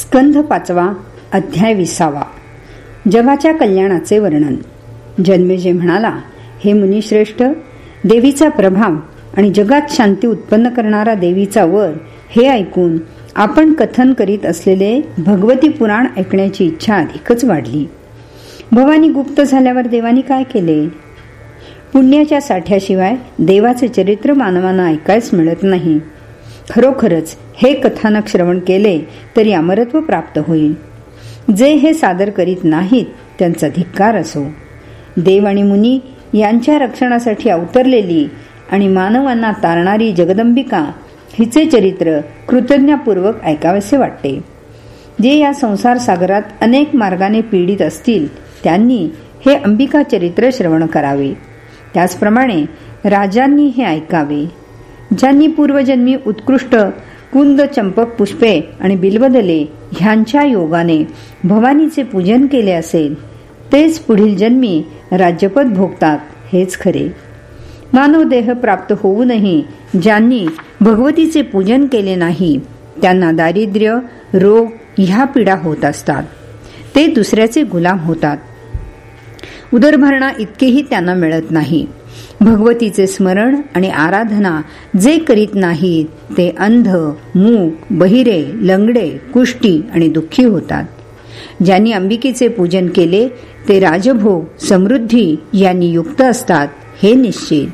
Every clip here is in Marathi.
स्कंध पाचवा अध्याय विसावा. जगाच्या कल्याणाचे वर्णन. जन्मेजे म्हणाला हे मुनिश्रेष्ठ देवीचा प्रभाव आणि जगात शांती उत्पन्न करणारा देवीचा वर हे ऐकून आपण कथन करीत असलेले भगवती पुराण ऐकण्याची इच्छा अधिकच वाढली. भवानी गुप्त झाल्यावर देवानी काय केले? पुण्याच्या साठ्याशिवाय देवाचे चरित्र मानवांना ऐकायच मिळत नाही. खरोखरच हे कथानक श्रवण केले तरी अमरत्व प्राप्त होईल. जे हे सादर करीत नाहीत त्यांचा धिक्कार असो. देव आणि मुनी यांच्या रक्षणासाठी अवतरलेली आणि मानवांना तारणारी जगदंबिका हिचे चरित्र कृतज्ञपूर्वक ऐकावेसे वाटते. जे या संसार सागरात अनेक मार्गाने पीडित असतील त्यांनी हे अंबिका चरित्र श्रवण करावे. त्याचप्रमाणे राजांनी हे ऐकावे. ज्यांनी पूर्वजन्मी उत्कृष्ट कुंद चंपक पुष्पे आणि बिलबदले ह्यांच्या योगाने भवानीचे पूजन केले असेल तेच पुढील जन्मी राज्यपद भोगतात हेच खरे. मानव देह प्राप्त होऊनही ज्यांनी भगवतीचे पूजन केले नाही त्यांना दारिद्र्य रोग ह्या पीडा होत असतात. ते दुसऱ्याचे गुलाम होतात. उदरभरणा इतकेही त्यांना मिळत नाही. भगवतीचे स्मरण आणि आराधना जे करीत नाहीत ते अंध मूक बहिरे लंगडे कुष्टी आणि दुःखी होतात. ज्यांनी अंबिकेचे पूजन केले ते राजभोग समृद्धी यांनी युक्त असतात हे निश्चित.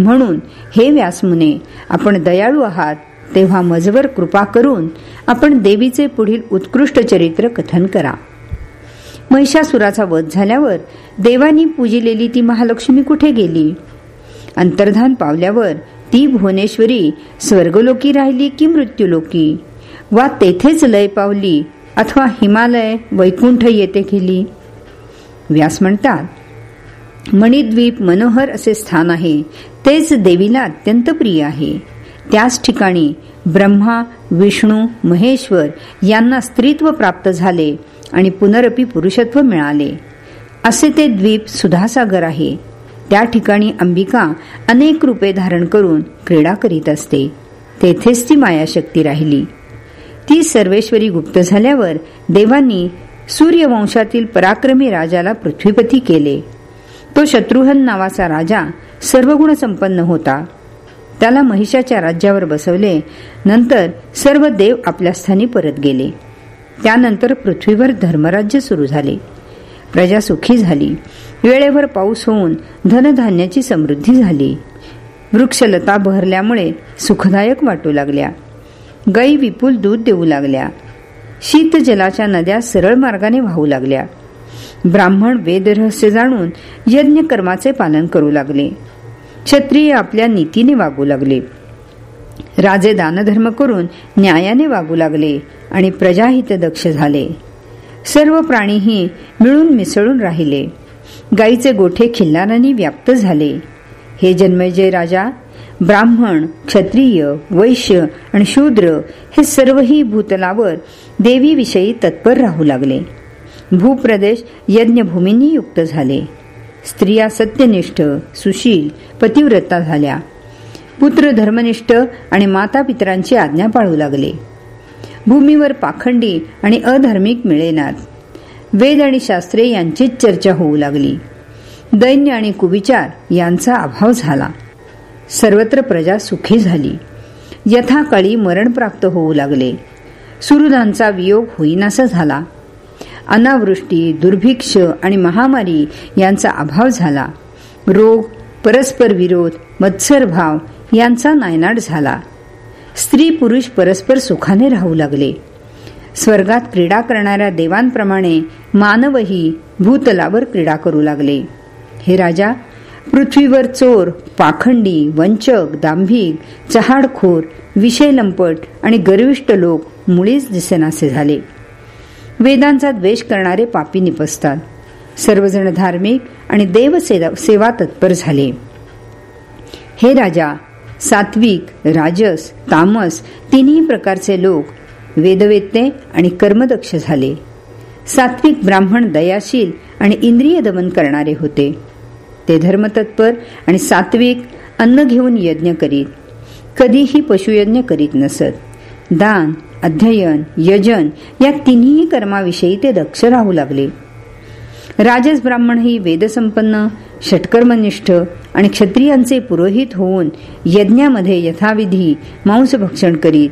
म्हणून हे व्यासमुने आपण दयाळू आहात तेव्हा मजवर कृपा करून आपण देवीचे पुढील उत्कृष्ट चरित्र कथन करा. महिषासुराचा वध झाल्यावर देवानी पूजिलेली ती महालक्ष्मी कुठे गेली? अंतर्धान पावल्यावर ती भुवनेश्वरी स्वर्गलोकी राहिली की मृत्यूलोकी? वा तेथेच लय पावली अथवा हिमालय वैकुंठ येथे गेली? व्यास म्हणतात मणिद्वीप मनोहर असे स्थान आहे तेच देवीला अत्यंत प्रिय आहे. त्याच ठिकाणी ब्रह्मा विष्णू महेश्वर यांना स्त्रीत्व प्राप्त झाले. आणि पुनरपी पुरुषत्व मिळाले. असे ते द्वीप सुधासागर आहे. त्या ठिकाणी अंबिका अनेक रूपे धारण करून क्रीडा करीत असते. तेथेच ती मायाशक्ती राहिली. ती सर्वेश्वरी गुप्त झाल्यावर देवांनी सूर्यवंशातील पराक्रमी राजाला पृथ्वीपती केले. तो शत्रुहन नावाचा राजा सर्वगुण संपन्न होता. त्याला महिषाच्या राज्यावर बसवले. नंतर सर्व देव आपल्या स्थानी परत गेले. त्यानंतर पृथ्वीवर धर्मराज्य सुरू झाले. प्रजा सुखी झाली. वेळेवर पाऊस होऊन धनधान्याची समृद्धी झाली. वृक्षलता बहरल्यामुळे सुखदायक वाटू लागल्या. गाई विपुल दूध देऊ लागल्या. शीत जलाच्या नद्या सरळ मार्गाने वाहू लागल्या. ब्राह्मण वेदरहस्य जाणून यज्ञ कर्माचे पालन करू लागले. क्षत्रिय आपल्या नीतीने वागू लागले. राजे दानधर्म करून न्यायाने वागू लागले. आणि प्रजाहित दक्ष झाले. सर्व प्राणीही मिळून मिसळून राहिले. गाईचे गोठे खिल्लारांनी व्याप्त झाले. हे जन्मजय राजा ब्राह्मण क्षत्रिय वैश्य आणि शूद्र हे सर्वही भूतलावर देवीविषयी तत्पर राहू लागले. भूप्रदेश यज्ञभूमींनी युक्त झाले. स्त्रिया सत्यनिष्ठ सुशील पतिव्रता झाल्या. पुत्र धर्मनिष्ठ आणि माता पितरांची आज्ञा पाळू लागले. भूमीवर पाखंडी आणि अधार्मिक मिळेनात. वेद आणि शास्त्रे यांचीच चर्चा होऊ लागली. दैन्य आणि कुविचार यांचा अभाव झाला. सर्वत्र प्रजा सुखी झाली. यथाकाळी मरण प्राप्त होऊ लागले. सुहृदांचा वियोग होईनासा झाला. अनावृष्टी दुर्भिक्ष आणि महामारी यांचा अभाव झाला. रोग परस्पर विरोध मत्सरभाव यांचा नायनाट झाला. स्त्री पुरुष परस्पर सुखाने राहू लागले. स्वर्गात क्रीडा करणाऱ्या देवांप्रमाणे मानवही भूतलावर क्रीडा करू लागले. हे राजा पृथ्वीवर चोर पाखंडी वंचक दांभिक चहाडखोर विषय लंपट आणि गर्विष्ट लोक मुळीच दिसेनासे झाले. वेदांचा द्वेष करणारे पापी निपसतात. सर्वजण धार्मिक आणि देव सेवा तत्पर झाले. हे राजा सात्विक राजस तामस तिन्ही प्रकारचे लोक वेदवेत्ते आणि कर्मदक्ष झाले. सात्विक ब्राह्मण दयाशील आणि इंद्रिय दमन करणारे होते. ते धर्मतत्पर आणि सात्विक अन्न घेऊन यज्ञ करीत. कधीही पशुयज्ञ करीत नसत. दान अध्ययन यजन या तिन्ही कर्माविषयी ते दक्ष राहू लागले. राजस ब्राह्मण ही वेदसंपन्न षटकर्मनिष्ठ आणि क्षत्रियांचे पुरोहित होऊन यज्ञामध्ये यथाविधी मांसभक्षण करीत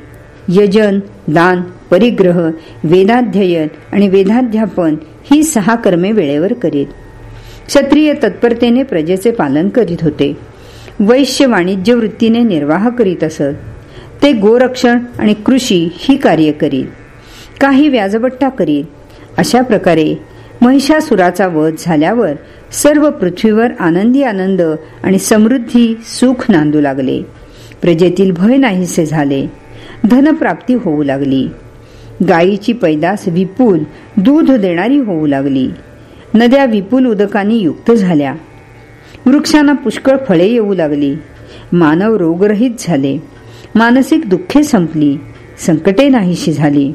यजन दान परिग्रह वेदाध्ययन आणि वेदाध्यापन ही सहा कर्मे वेळेवर करीत. क्षत्रिय तत्परतेने प्रजेचे पालन करीत होते. वैश्य वाणिज्य वृत्तीने निर्वाह करीत असत. ते गोरक्षण आणि कृषी ही कार्य करीत. काही व्याजबट्टा करीत. अशा प्रकारे महिषासुराचा वध झाल्यावर सर्व पृथ्वीवर आनंदी आनंद आणि समृद्धी सुख नांदू लागले. प्रजेतील भय नाहीसे झाले. धनप्राप्ती होऊ लागली. गायीची पैदास विपुल दूध देणारी होऊ लागली. नद्या विपुल उदकानी युक्त झाल्या. वृक्षांना पुष्कळ फळे येऊ लागली. मानव रोगरहित झाले. मानसिक दुःखे संपली. संकटे नाहीशी झाली.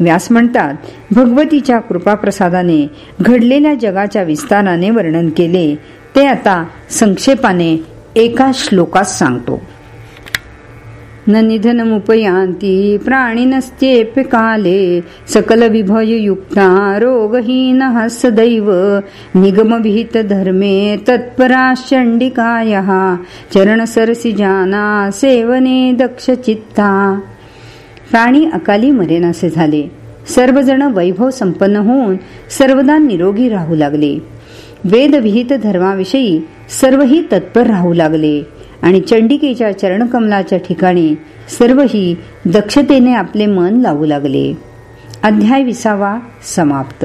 व्यास म्हणतात भगवतीच्या कृपाप्रसादाने घडलेल्या जगाच्या विस्ताराने वर्णन केले. ते आता संक्षेपाने एका श्लोकात सांगतो. न निधनमुपयान्ति प्राणिनस्त्येऽप्य काले सकलविभययुक्ता रोगहीनः सदैव निगमविहितधर्मे तत्पराश्चण्डिकायः चरणसरसिजाना सेवने दक्षचित्ता। प्राणी अकाली मरेनासे झाले. सर्वजण वैभव संपन्न होऊन सर्वदा निरोगी राहू लागले. वेदविहित धर्माविषयी सर्वही तत्पर राहू लागले आणि चंडिकेच्या चरणकमलाच्या ठिकाणी सर्वही दक्षतेने आपले मन लावू लागले. अध्याय विसावा समाप्त.